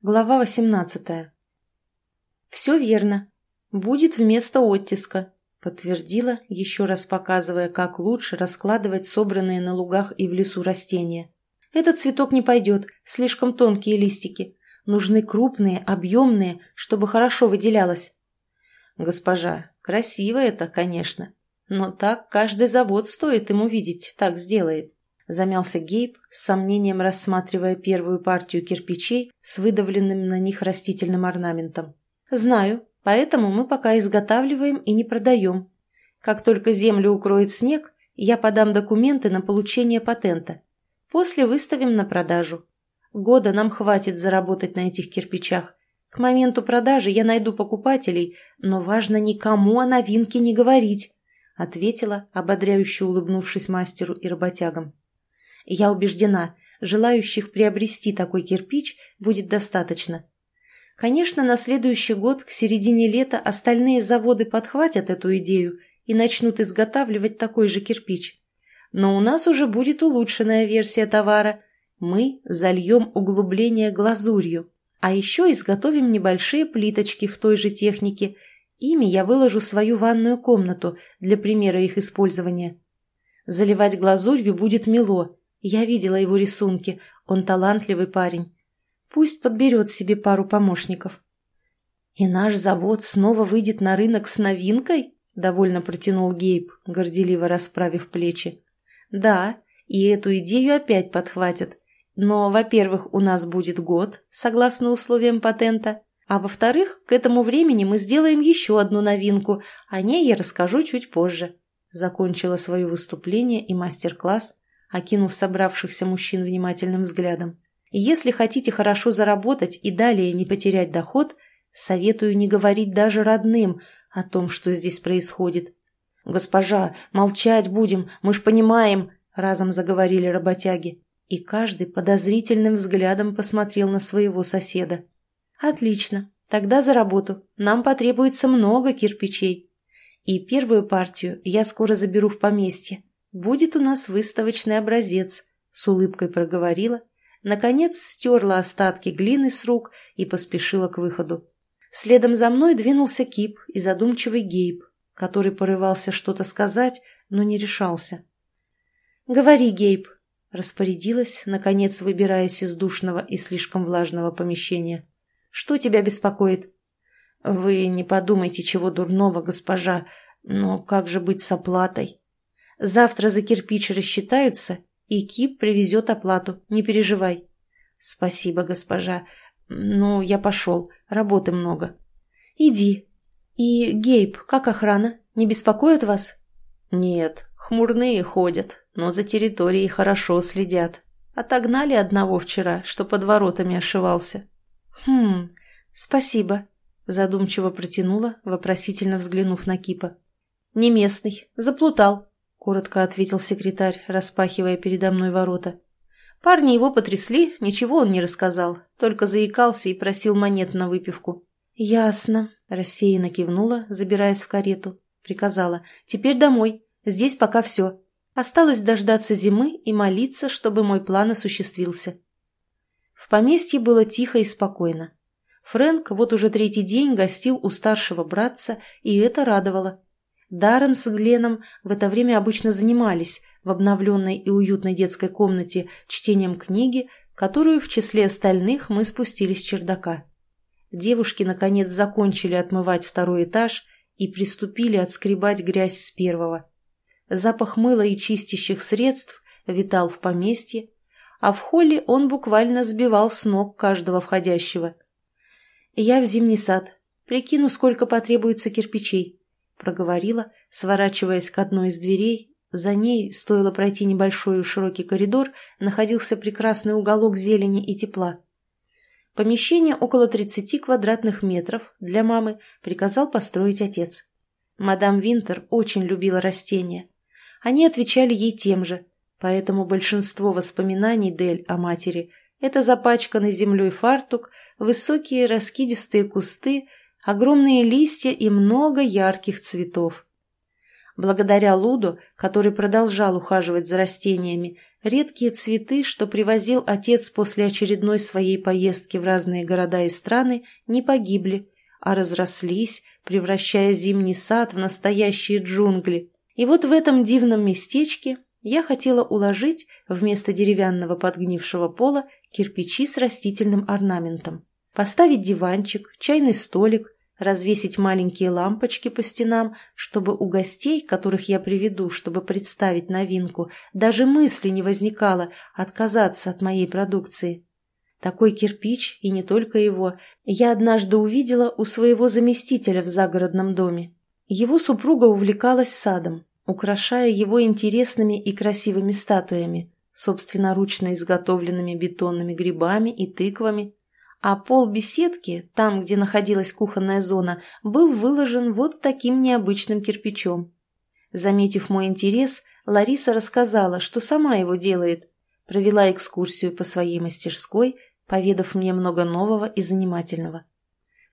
Глава 18. «Все верно. Будет вместо оттиска», — подтвердила, еще раз показывая, как лучше раскладывать собранные на лугах и в лесу растения. «Этот цветок не пойдет, слишком тонкие листики. Нужны крупные, объемные, чтобы хорошо выделялось». «Госпожа, красиво это, конечно, но так каждый завод стоит ему видеть, так сделает. Замялся Гейб, с сомнением рассматривая первую партию кирпичей с выдавленным на них растительным орнаментом. «Знаю, поэтому мы пока изготавливаем и не продаем. Как только землю укроет снег, я подам документы на получение патента. После выставим на продажу. Года нам хватит заработать на этих кирпичах. К моменту продажи я найду покупателей, но важно никому о новинке не говорить», ответила, ободряюще улыбнувшись мастеру и работягам. Я убеждена, желающих приобрести такой кирпич будет достаточно. Конечно, на следующий год, к середине лета, остальные заводы подхватят эту идею и начнут изготавливать такой же кирпич. Но у нас уже будет улучшенная версия товара. Мы зальем углубление глазурью, а еще изготовим небольшие плиточки в той же технике. Ими я выложу свою ванную комнату для примера их использования. Заливать глазурью будет мело, я видела его рисунки, он талантливый парень. Пусть подберет себе пару помощников. «И наш завод снова выйдет на рынок с новинкой?» — довольно протянул Гейб, горделиво расправив плечи. «Да, и эту идею опять подхватят. Но, во-первых, у нас будет год, согласно условиям патента, а во-вторых, к этому времени мы сделаем еще одну новинку, о ней я расскажу чуть позже». Закончила свое выступление и мастер-класс, окинув собравшихся мужчин внимательным взглядом. если хотите хорошо заработать и далее не потерять доход, советую не говорить даже родным о том, что здесь происходит. «Госпожа, молчать будем, мы ж понимаем», — разом заговорили работяги. И каждый подозрительным взглядом посмотрел на своего соседа. «Отлично, тогда за работу. Нам потребуется много кирпичей. И первую партию я скоро заберу в поместье будет у нас выставочный образец», — с улыбкой проговорила, наконец стерла остатки глины с рук и поспешила к выходу. Следом за мной двинулся Кип и задумчивый Гейб, который порывался что-то сказать, но не решался. «Говори, Гейб», — распорядилась, наконец выбираясь из душного и слишком влажного помещения. «Что тебя беспокоит?» «Вы не подумайте чего дурного, госпожа, но как же быть с оплатой?» Завтра за кирпич рассчитаются, и Кип привезет оплату, не переживай. Спасибо, госпожа. Ну, я пошел, работы много. Иди. И, Гейб, как охрана? Не беспокоит вас? Нет, хмурные ходят, но за территорией хорошо следят. Отогнали одного вчера, что под воротами ошивался. Хм, спасибо, задумчиво протянула, вопросительно взглянув на Кипа. Не местный, заплутал коротко ответил секретарь, распахивая передо мной ворота. Парни его потрясли, ничего он не рассказал, только заикался и просил монет на выпивку. «Ясно», — рассеянно кивнула, забираясь в карету. Приказала. «Теперь домой. Здесь пока все. Осталось дождаться зимы и молиться, чтобы мой план осуществился». В поместье было тихо и спокойно. Фрэнк вот уже третий день гостил у старшего братца, и это радовало. Даррен с Гленом в это время обычно занимались в обновленной и уютной детской комнате чтением книги, которую в числе остальных мы спустились с чердака. Девушки, наконец, закончили отмывать второй этаж и приступили отскребать грязь с первого. Запах мыла и чистящих средств витал в поместье, а в холле он буквально сбивал с ног каждого входящего. «Я в зимний сад. Прикину, сколько потребуется кирпичей проговорила, сворачиваясь к одной из дверей. За ней, стоило пройти небольшой широкий коридор, находился прекрасный уголок зелени и тепла. Помещение около 30 квадратных метров для мамы приказал построить отец. Мадам Винтер очень любила растения. Они отвечали ей тем же, поэтому большинство воспоминаний Дель о матери – это запачканный землей фартук, высокие раскидистые кусты, огромные листья и много ярких цветов. Благодаря Луду, который продолжал ухаживать за растениями, редкие цветы, что привозил отец после очередной своей поездки в разные города и страны, не погибли, а разрослись, превращая зимний сад в настоящие джунгли. И вот в этом дивном местечке я хотела уложить вместо деревянного подгнившего пола кирпичи с растительным орнаментом, поставить диванчик, чайный столик, развесить маленькие лампочки по стенам, чтобы у гостей, которых я приведу, чтобы представить новинку, даже мысли не возникало отказаться от моей продукции. Такой кирпич, и не только его, я однажды увидела у своего заместителя в загородном доме. Его супруга увлекалась садом, украшая его интересными и красивыми статуями, собственноручно изготовленными бетонными грибами и тыквами, а пол беседки, там, где находилась кухонная зона, был выложен вот таким необычным кирпичом. Заметив мой интерес, Лариса рассказала, что сама его делает, провела экскурсию по своей мастерской, поведав мне много нового и занимательного.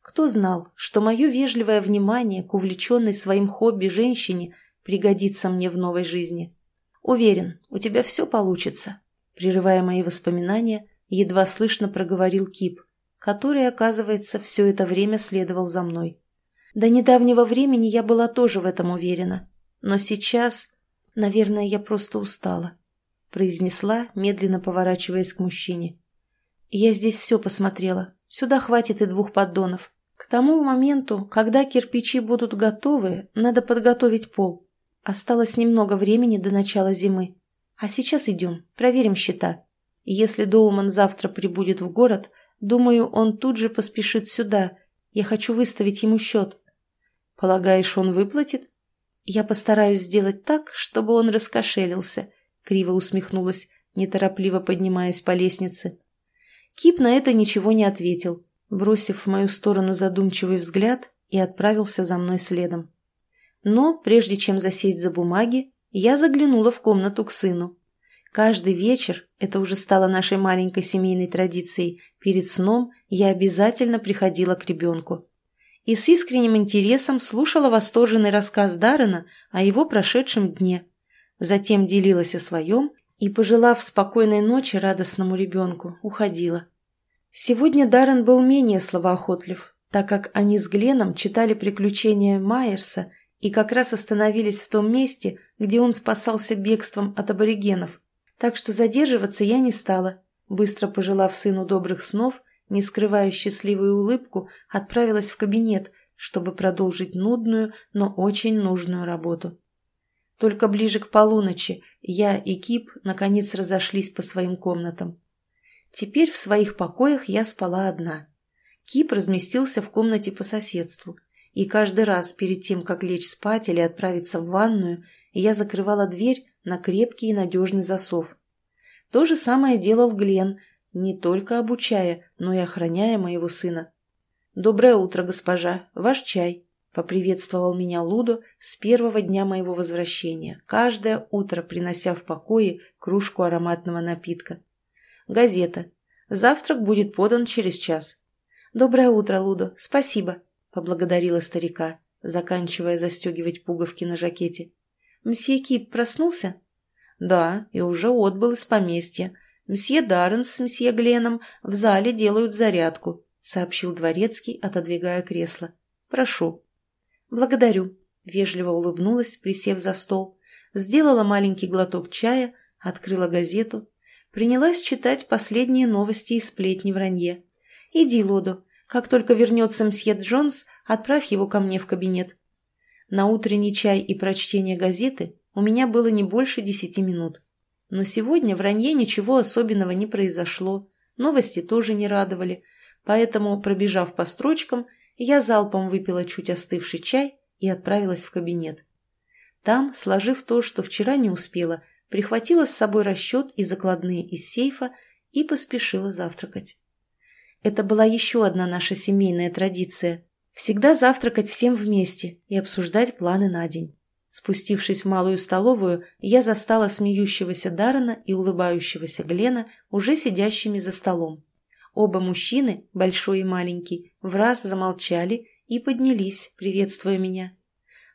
Кто знал, что мое вежливое внимание к увлеченной своим хобби женщине пригодится мне в новой жизни. Уверен, у тебя все получится. Прерывая мои воспоминания, едва слышно проговорил Кип, который, оказывается, все это время следовал за мной. До недавнего времени я была тоже в этом уверена. Но сейчас, наверное, я просто устала. Произнесла, медленно поворачиваясь к мужчине. Я здесь все посмотрела. Сюда хватит и двух поддонов. К тому моменту, когда кирпичи будут готовы, надо подготовить пол. Осталось немного времени до начала зимы. А сейчас идем, проверим счета. Если Доуман завтра прибудет в город, думаю, он тут же поспешит сюда. Я хочу выставить ему счет. Полагаешь, он выплатит? Я постараюсь сделать так, чтобы он раскошелился, криво усмехнулась, неторопливо поднимаясь по лестнице. Кип на это ничего не ответил, бросив в мою сторону задумчивый взгляд и отправился за мной следом. Но, прежде чем засесть за бумаги, я заглянула в комнату к сыну. Каждый вечер, это уже стало нашей маленькой семейной традицией, перед сном я обязательно приходила к ребенку. И с искренним интересом слушала восторженный рассказ Даррена о его прошедшем дне. Затем делилась о своем и, пожелав спокойной ночи радостному ребенку, уходила. Сегодня Даррен был менее словоохотлив, так как они с Гленом читали приключения Майерса и как раз остановились в том месте, где он спасался бегством от аборигенов. Так что задерживаться я не стала. Быстро пожелав сыну добрых снов, не скрывая счастливую улыбку, отправилась в кабинет, чтобы продолжить нудную, но очень нужную работу. Только ближе к полуночи я и Кип наконец разошлись по своим комнатам. Теперь в своих покоях я спала одна. Кип разместился в комнате по соседству – и каждый раз перед тем, как лечь спать или отправиться в ванную, я закрывала дверь на крепкий и надежный засов. То же самое делал Глен, не только обучая, но и охраняя моего сына. «Доброе утро, госпожа. Ваш чай», — поприветствовал меня Лудо с первого дня моего возвращения, каждое утро принося в покое кружку ароматного напитка. «Газета. Завтрак будет подан через час». «Доброе утро, Лудо. Спасибо», поблагодарила старика, заканчивая застегивать пуговки на жакете. «Мсье Кип проснулся?» «Да, и уже отбыл из поместья. Мсье Даррен с мсье Гленом в зале делают зарядку», сообщил дворецкий, отодвигая кресло. «Прошу». «Благодарю», — вежливо улыбнулась, присев за стол. Сделала маленький глоток чая, открыла газету. Принялась читать последние новости и сплетни в ранье. «Иди, Лодо, как только вернется мсье Джонс, отправь его ко мне в кабинет. На утренний чай и прочтение газеты у меня было не больше десяти минут. Но сегодня в Ранье ничего особенного не произошло, новости тоже не радовали, поэтому, пробежав по строчкам, я залпом выпила чуть остывший чай и отправилась в кабинет. Там, сложив то, что вчера не успела, прихватила с собой расчет и закладные из сейфа и поспешила завтракать. Это была еще одна наша семейная традиция – всегда завтракать всем вместе и обсуждать планы на день. Спустившись в малую столовую, я застала смеющегося Даррена и улыбающегося Глена уже сидящими за столом. Оба мужчины, большой и маленький, в раз замолчали и поднялись, приветствуя меня.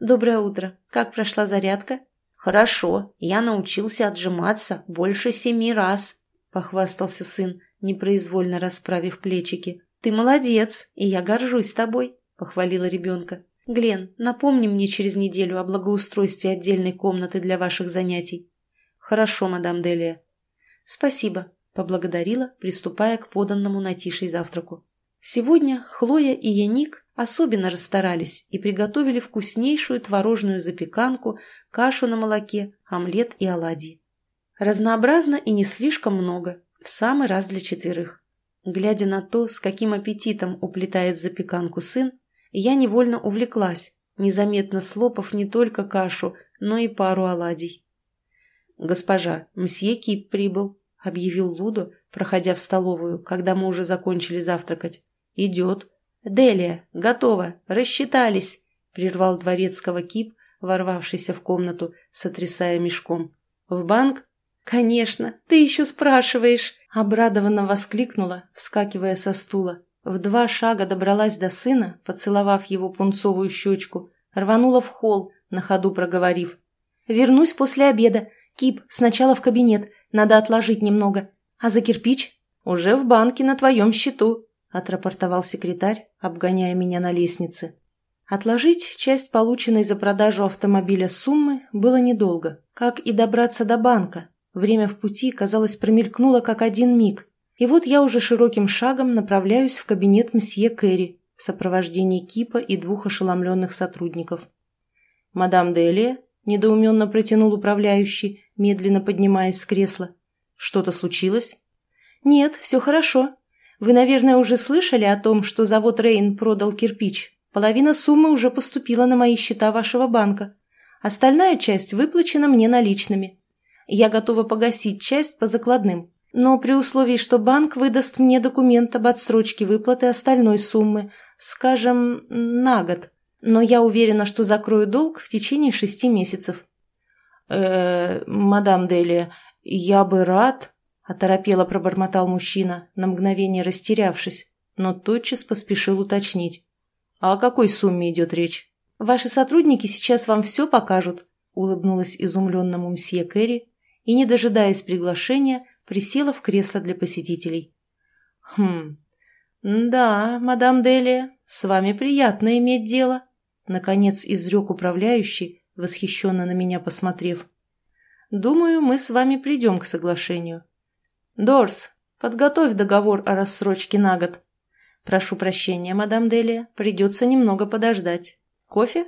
«Доброе утро. Как прошла зарядка?» «Хорошо, я научился отжиматься больше семи раз», — похвастался сын, непроизвольно расправив плечики. «Ты молодец, и я горжусь тобой», — похвалила ребенка. «Глен, напомни мне через неделю о благоустройстве отдельной комнаты для ваших занятий». «Хорошо, мадам Делия». «Спасибо», — поблагодарила, приступая к поданному Натишей завтраку. Сегодня Хлоя и Яник особенно расстарались и приготовили вкуснейшую творожную запеканку, кашу на молоке, омлет и оладьи. Разнообразно и не слишком много, в самый раз для четверых. Глядя на то, с каким аппетитом уплетает запеканку сын, я невольно увлеклась, незаметно слопав не только кашу, но и пару оладий. «Госпожа, мсье Кип прибыл», — объявил Лудо, проходя в столовую, когда мы уже закончили завтракать. «Идет». «Делия, готово, рассчитались», — прервал дворецкого Кип, ворвавшийся в комнату, сотрясая мешком. «В банк?» «Конечно, ты еще спрашиваешь!» Обрадованно воскликнула, вскакивая со стула. В два шага добралась до сына, поцеловав его пунцовую щечку, рванула в холл, на ходу проговорив. «Вернусь после обеда. Кип, сначала в кабинет. Надо отложить немного. А за кирпич? Уже в банке на твоем счету», — отрапортовал секретарь, обгоняя меня на лестнице. Отложить часть полученной за продажу автомобиля суммы было недолго, как и добраться до банка. Время в пути, казалось, промелькнуло как один миг. И вот я уже широким шагом направляюсь в кабинет мсье Кэрри в сопровождении Кипа и двух ошеломленных сотрудников. «Мадам Делия?» – недоуменно протянул управляющий, медленно поднимаясь с кресла. «Что-то случилось?» «Нет, все хорошо. Вы, наверное, уже слышали о том, что завод Рейн продал кирпич. Половина суммы уже поступила на мои счета вашего банка. Остальная часть выплачена мне наличными. Я готова погасить часть по закладным но при условии, что банк выдаст мне документ об отсрочке выплаты остальной суммы, скажем, на год. Но я уверена, что закрою долг в течение шести месяцев. э мадам Делия, я бы рад...» — оторопело пробормотал мужчина, на мгновение растерявшись, но тотчас поспешил уточнить. «А о какой сумме идет речь?» «Ваши сотрудники сейчас вам все покажут», — улыбнулась изумленному мсье Кэрри, и, не дожидаясь приглашения, присела в кресло для посетителей. «Хм, да, мадам Делия, с вами приятно иметь дело», — наконец изрек управляющий, восхищенно на меня посмотрев. «Думаю, мы с вами придем к соглашению. Дорс, подготовь договор о рассрочке на год. Прошу прощения, мадам Делия, придется немного подождать. Кофе?»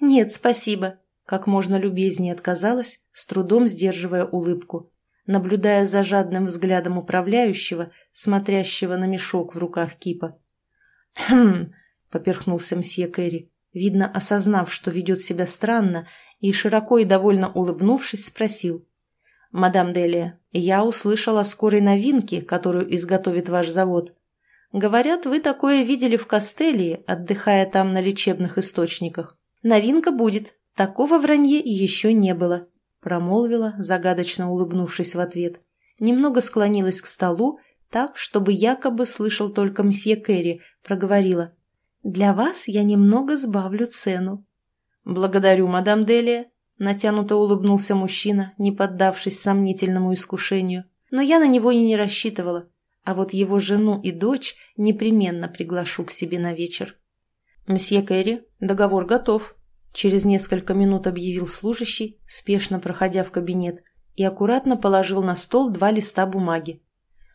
«Нет, спасибо», — как можно любезнее отказалась, с трудом сдерживая улыбку наблюдая за жадным взглядом управляющего, смотрящего на мешок в руках Кипа. «Хм!» — поперхнулся мсье Кэрри, видно, осознав, что ведет себя странно, и, широко и довольно улыбнувшись, спросил. «Мадам Делия, я услышал о скорой новинке, которую изготовит ваш завод. Говорят, вы такое видели в Костелии, отдыхая там на лечебных источниках. Новинка будет. Такого вранье еще не было промолвила, загадочно улыбнувшись в ответ. Немного склонилась к столу, так, чтобы якобы слышал только мсье Керри, проговорила. «Для вас я немного сбавлю цену». «Благодарю, мадам Делия», — натянуто улыбнулся мужчина, не поддавшись сомнительному искушению. Но я на него и не рассчитывала, а вот его жену и дочь непременно приглашу к себе на вечер. «Мсье Керри, договор готов», Через несколько минут объявил служащий, спешно проходя в кабинет, и аккуратно положил на стол два листа бумаги.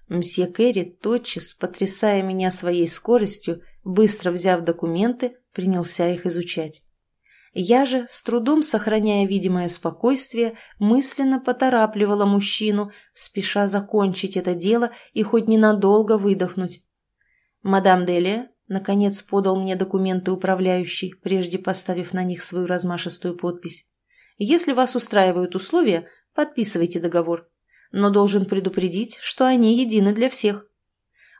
Мсье Керри, тотчас, потрясая меня своей скоростью, быстро взяв документы, принялся их изучать. Я же, с трудом сохраняя видимое спокойствие, мысленно поторапливала мужчину, спеша закончить это дело и хоть ненадолго выдохнуть. «Мадам Делия, Наконец подал мне документы управляющий, прежде поставив на них свою размашистую подпись. «Если вас устраивают условия, подписывайте договор. Но должен предупредить, что они едины для всех».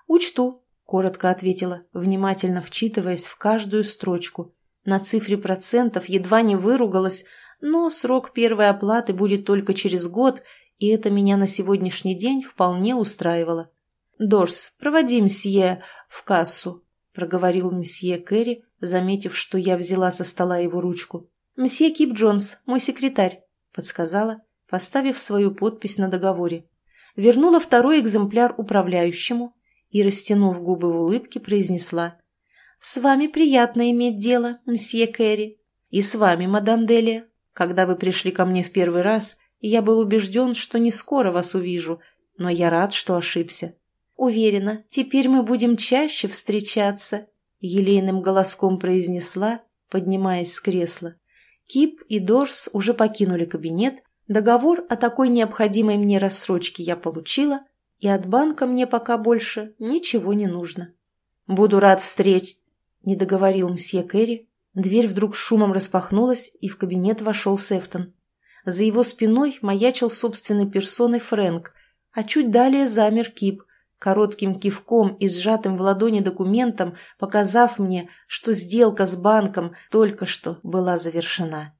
«Учту», — коротко ответила, внимательно вчитываясь в каждую строчку. На цифре процентов едва не выругалась, но срок первой оплаты будет только через год, и это меня на сегодняшний день вполне устраивало. «Дорс, проводи мсье в кассу», — проговорил мсье Кэрри, заметив, что я взяла со стола его ручку. «Мсье Кип Джонс, мой секретарь», —— подсказала, поставив свою подпись на договоре. Вернула второй экземпляр управляющему и, растянув губы в улыбке, произнесла. «С вами приятно иметь дело, мсье Кэрри. И с вами, мадам Делия. Когда вы пришли ко мне в первый раз, я был убежден, что не скоро вас увижу, но я рад, что ошибся. Уверена, теперь мы будем чаще встречаться», — елейным голоском произнесла, поднимаясь с кресла. Кип и Дорс уже покинули кабинет, договор о такой необходимой мне рассрочке я получила, и от банка мне пока больше ничего не нужно. «Буду рад встреч», — не договорил мсье Кэрри. Дверь вдруг шумом распахнулась, и в кабинет вошел Сефтон. За его спиной маячил собственной персоной Фрэнк, а чуть далее замер Кип, коротким кивком и сжатым в ладони документом, показав мне, что сделка с банком только что была завершена.